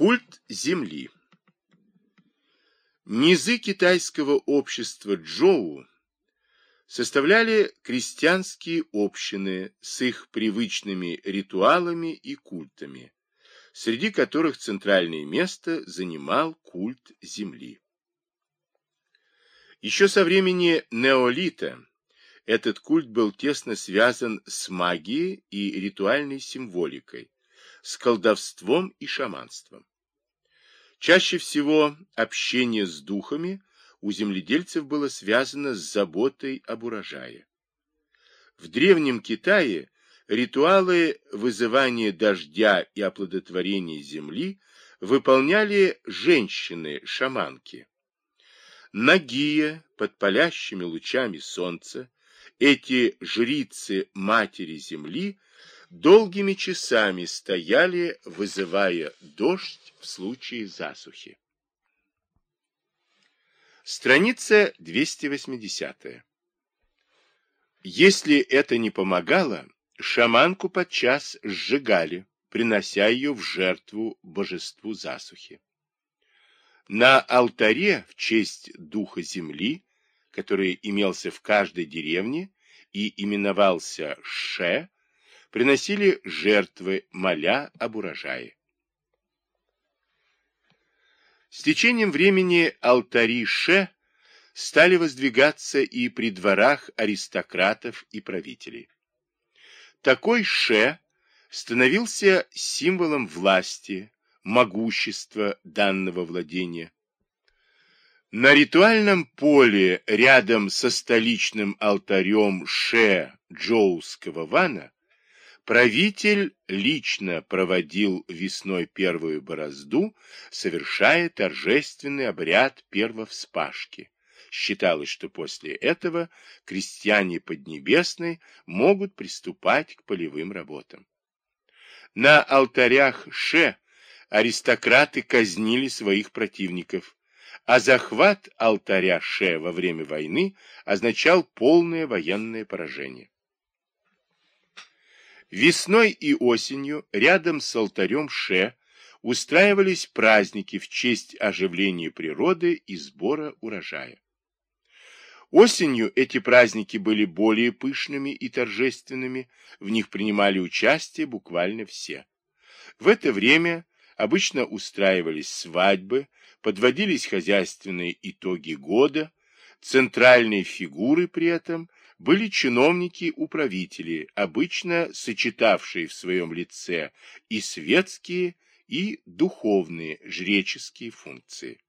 Культ земли. Низы китайского общества Джоу составляли крестьянские общины с их привычными ритуалами и культами, среди которых центральное место занимал культ земли. Еще со времени неолита этот культ был тесно связан с магией и ритуальной символикой, с колдовством и шаманством. Чаще всего общение с духами у земледельцев было связано с заботой об урожае. В Древнем Китае ритуалы вызывания дождя и оплодотворения земли выполняли женщины-шаманки. Нагие под палящими лучами солнца эти жрицы матери земли долгими часами стояли, вызывая дождь в случае засухи. Страница 280. Если это не помогало, шаманку подчас сжигали, принося ее в жертву божеству засухи. На алтаре в честь духа земли, который имелся в каждой деревне и именовался Ше, приносили жертвы, моля об урожае. С течением времени алтари Ше стали воздвигаться и при дворах аристократов и правителей. Такой Ше становился символом власти, могущества данного владения. На ритуальном поле рядом со столичным алтарем Ше Джоуского вана Правитель лично проводил весной первую борозду, совершая торжественный обряд первовспашки. Считалось, что после этого крестьяне Поднебесной могут приступать к полевым работам. На алтарях Ше аристократы казнили своих противников, а захват алтаря Ше во время войны означал полное военное поражение. Весной и осенью рядом с алтарем Ше устраивались праздники в честь оживления природы и сбора урожая. Осенью эти праздники были более пышными и торжественными, в них принимали участие буквально все. В это время обычно устраивались свадьбы, подводились хозяйственные итоги года, центральной фигурой при этом были чиновники-управители, обычно сочетавшие в своем лице и светские, и духовные жреческие функции.